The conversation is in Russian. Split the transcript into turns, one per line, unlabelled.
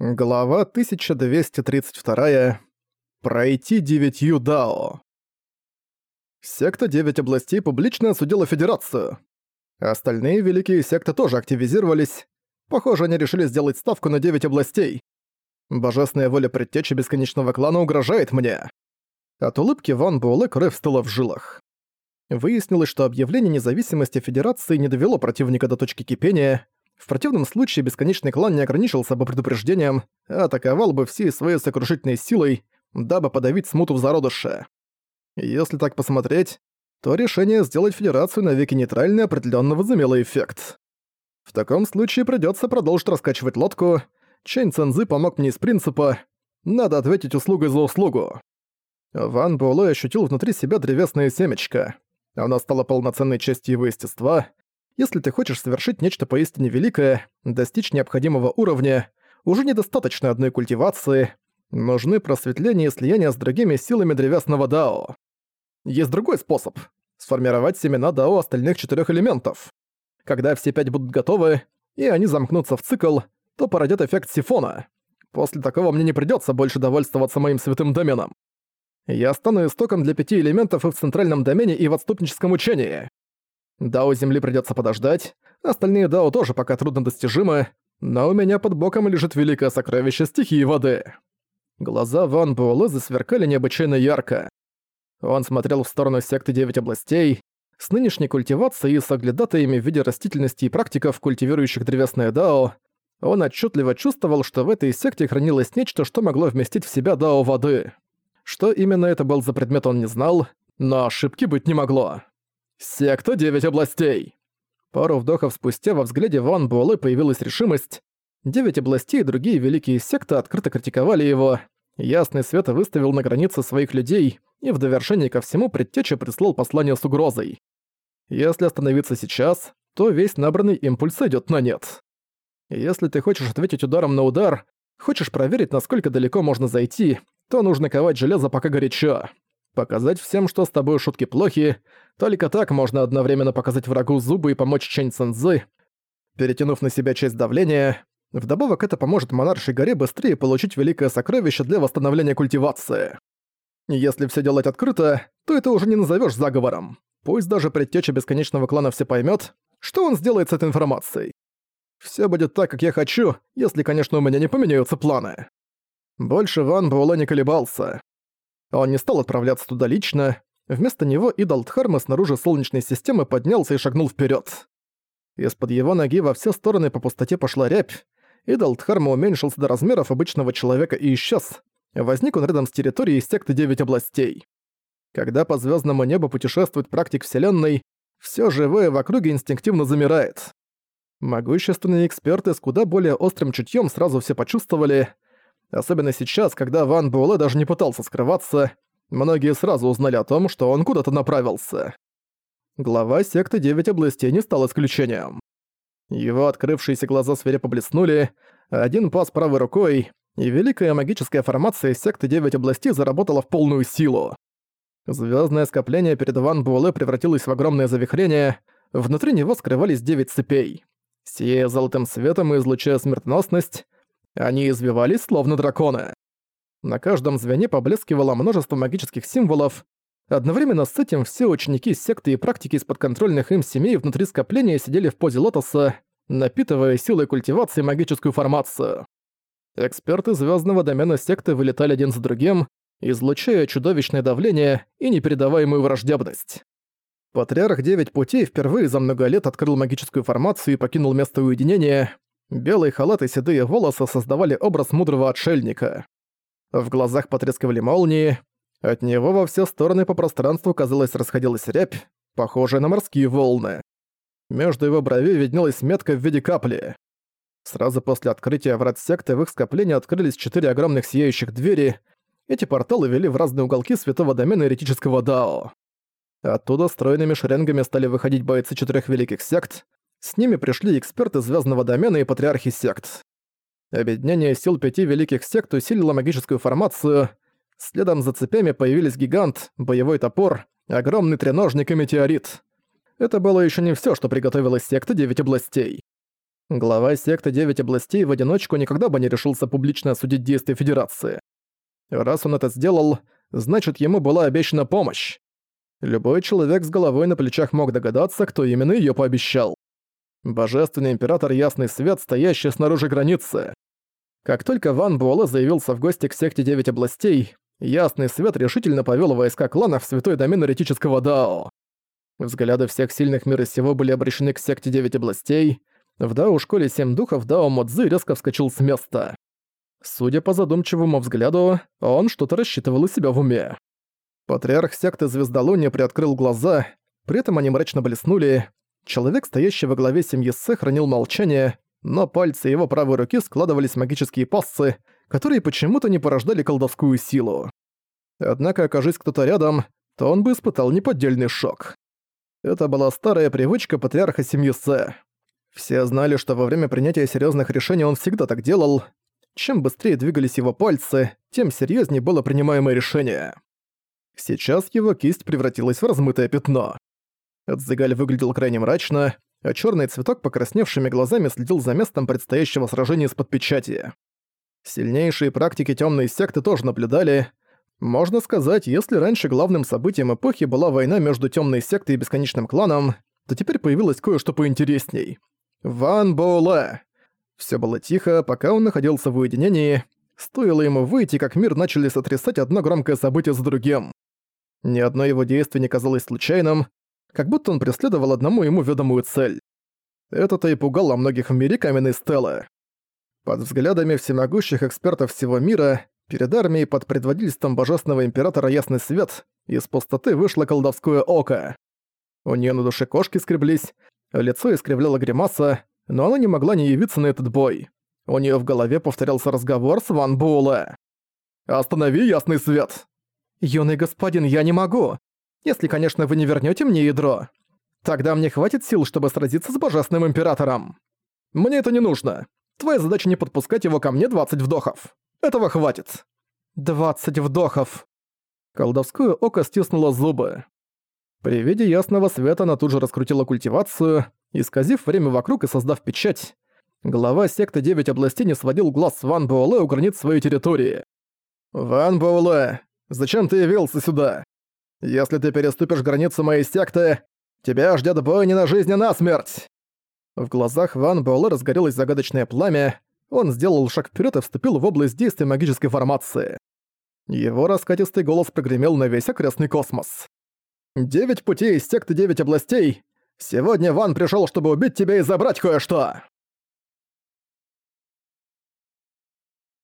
Глава 1232. Пройти девятью Дао. Секта Девять областей публично осудила Федерацию. Остальные великие секты тоже активизировались. Похоже, они решили сделать ставку на Девять областей. Божественная воля предтечи Бесконечного Клана угрожает мне. От улыбки Ван Буэлэ кровь стыла в жилах. Выяснилось, что объявление независимости Федерации не довело противника до точки кипения, в противном случае бесконечный клан не ограничился бы предупреждением, а атаковал бы всей своей сокрушительной силой, дабы подавить смуту в зародыше. Если так посмотреть, то решение сделать Федерацию навеки нейтральной определенно возымело эффект. В таком случае придется продолжить раскачивать лодку. Чэнь Цэнзы помог мне из принципа «надо ответить услугой за услугу». Ван Буэлэ ощутил внутри себя древесное семечко. Оно стало полноценной частью его естества, если ты хочешь совершить нечто поистине великое, достичь необходимого уровня, уже недостаточно одной культивации, нужны просветление и слияние с другими силами древесного Дао. Есть другой способ — сформировать семена Дао остальных четырех элементов. Когда все пять будут готовы, и они замкнутся в цикл, то породят эффект сифона. После такого мне не придется больше довольствоваться моим святым доменом. Я стану истоком для пяти элементов и в центральном домене, и в отступническом учении. Дао Земли придётся подождать, остальные Дао тоже пока труднодостижимы, но у меня под боком лежит великое сокровище стихии воды. Глаза Ван Буэлэ засверкали необычайно ярко. Он смотрел в сторону секты Девять областей. С нынешней культивацией и с оглядатаями в виде растительности и практиков, культивирующих древесное Дао, он отчетливо чувствовал, что в этой секте хранилось нечто, что могло вместить в себя Дао воды. Что именно это был за предмет он не знал, но ошибки быть не могло. «Секта Девять областей!» Пару вдохов спустя во взгляде Ван Буэлэ появилась решимость. Девять областей и другие великие секты открыто критиковали его. Ясный свет выставил на границе своих людей, и в довершение ко всему предтеча прислал послание с угрозой. Если остановиться сейчас, то весь набранный импульс идёт на нет. Если ты хочешь ответить ударом на удар, хочешь проверить, насколько далеко можно зайти, то нужно ковать железо пока горячо. Показать всем, что с тобой шутки плохи, только так можно одновременно показать врагу зубы и помочь Чэнь Цэнзы, перетянув на себя часть давления. Вдобавок это поможет монаршей горе быстрее получить великое сокровище для восстановления культивации. Если все делать открыто, то это уже не назовешь заговором. Пусть даже предтеча бесконечного клана все поймет, что он сделает с этой информацией. Все будет так, как я хочу, если, конечно, у меня не поменяются планы. Больше Ван Буэлэ не колебался. Он не стал отправляться туда лично, вместо него идол Дхарма снаружи Солнечной системы поднялся и шагнул вперед. Из-под его ноги во все стороны по пустоте пошла рябь, идол уменьшился до размеров обычного человека и исчез. Возник он рядом с территорией секты Девять областей. Когда по звездному небу путешествует практик Вселенной, все живое в округе инстинктивно замирает. Могущественные эксперты с куда более острым чутьем сразу все почувствовали — Особенно сейчас, когда Ван Буэлэ даже не пытался скрываться, многие сразу узнали о том, что он куда-то направился. Глава секты Девять областей не стал исключением. Его открывшиеся глаза свирепо блеснули, один пас правой рукой, и великая магическая формация секты Девять областей заработала в полную силу. Звездное скопление перед Ван Буэлэ превратилось в огромное завихрение, внутри него скрывались девять цепей. Сияя золотым светом и излучая смертоносность, они извивались словно драконы. На каждом звене поблескивало множество магических символов. Одновременно с этим все ученики секты и практики из подконтрольных им семей внутри скопления сидели в позе лотоса, напитывая силой культивации магическую формацию. Эксперты звездного домена секты вылетали один за другим, излучая чудовищное давление и непередаваемую враждебность. Патриарх Девять Путей впервые за много лет открыл магическую формацию и покинул место уединения. Белый халат и седые волосы создавали образ мудрого отшельника. В глазах потрескивали молнии, от него во все стороны по пространству, казалось, расходилась рябь, похожая на морские волны. Между его бровей виднелась метка в виде капли. Сразу после открытия врат секты в их скоплении открылись четыре огромных сияющих двери. Эти порталы вели в разные уголки святого домена еретического Дао. Оттуда стройными шеренгами стали выходить бойцы четырех великих сект, с ними пришли эксперты звездного домена и патриархи сект. Объединение сил пяти великих сект усилило магическую формацию. Следом за цепями появились гигант, боевой топор, огромный треножник и метеорит. Это было еще не все, что приготовила секта Девять областей. Глава секты Девять областей в одиночку никогда бы не решился публично осудить действия Федерации. Раз он это сделал, значит ему была обещана помощь. Любой человек с головой на плечах мог догадаться, кто именно ее пообещал. Божественный император Ясный Свет, стоящий снаружи границы. Как только Ван Буэлэ заявился в гости к секте Девять областей, Ясный Свет решительно повел войска клана в святой домен эретического Дао. Взгляды всех сильных мира сего были обращены к секте Девять областей. В Дао-школе Семь Духов Дао Модзы резко вскочил с места. Судя по задумчивому взгляду, он что-то рассчитывал у себя в уме. Патриарх секты Звездолуния приоткрыл глаза, при этом они мрачно блеснули. Человек, стоящий во главе семьи Сэ, хранил молчание, но пальцы его правой руки складывались в магические пассы, которые почему-то не порождали колдовскую силу. Однако, окажись кто-то рядом, то он бы испытал неподдельный шок. Это была старая привычка патриарха семьи Сэ. Все знали, что во время принятия серьезных решений он всегда так делал. Чем быстрее двигались его пальцы, тем серьезнее было принимаемое решение. Сейчас его кисть превратилась в размытое пятно. Эдзигаль выглядел крайне мрачно, а черный цветок покрасневшими глазами следил за местом предстоящего сражения из-под печати. Сильнейшие практики темной секты тоже наблюдали. Можно сказать, если раньше главным событием эпохи была война между темной сектой и бесконечным кланом, то теперь появилось кое-что поинтересней. Ван Боуле. Все было тихо, пока он находился в уединении. Стоило ему выйти, как мир начали сотрясать одно громкое событие за другим. Ни одно его действие не казалось случайным, как будто он преследовал одному ему ведомую цель. Это-то и пугало многих в мире каменной стелы. Под взглядами всемогущих экспертов всего мира, перед армией под предводительством божественного императора Ясный Свет, из пустоты вышло колдовское око. У нее на душе кошки скреблись, лицо искривляло гримаса, но она не могла не явиться на этот бой. У нее в голове повторялся разговор с Ван Буэлэ. «Останови Ясный Свет!» «Юный господин, я не могу. Если, конечно, вы не вернете мне ядро. Тогда мне хватит сил, чтобы сразиться с Божественным Императором. Мне это не нужно. Твоя задача не подпускать его ко мне 20 вдохов. Этого хватит. 20 вдохов. Колдовское око стиснуло зубы. При виде ясного света она тут же раскрутила культивацию, исказив время вокруг и создав печать. Глава секты Девять областей не сводил глаз с Ван Буэлэ у границ своей территории. «Ван Буэлэ, Зачем ты явился сюда? Если ты переступишь границу моей секты, тебя ждет бой не на жизнь, а на смерть!» В глазах Ван Буэлэ разгорелось загадочное пламя, он сделал шаг вперед и вступил в область действия магической формации. Его раскатистый голос прогремел на весь окрестный космос. «Девять путей из секты Девять областей! Сегодня Ван пришел, чтобы убить тебя и забрать кое-что!»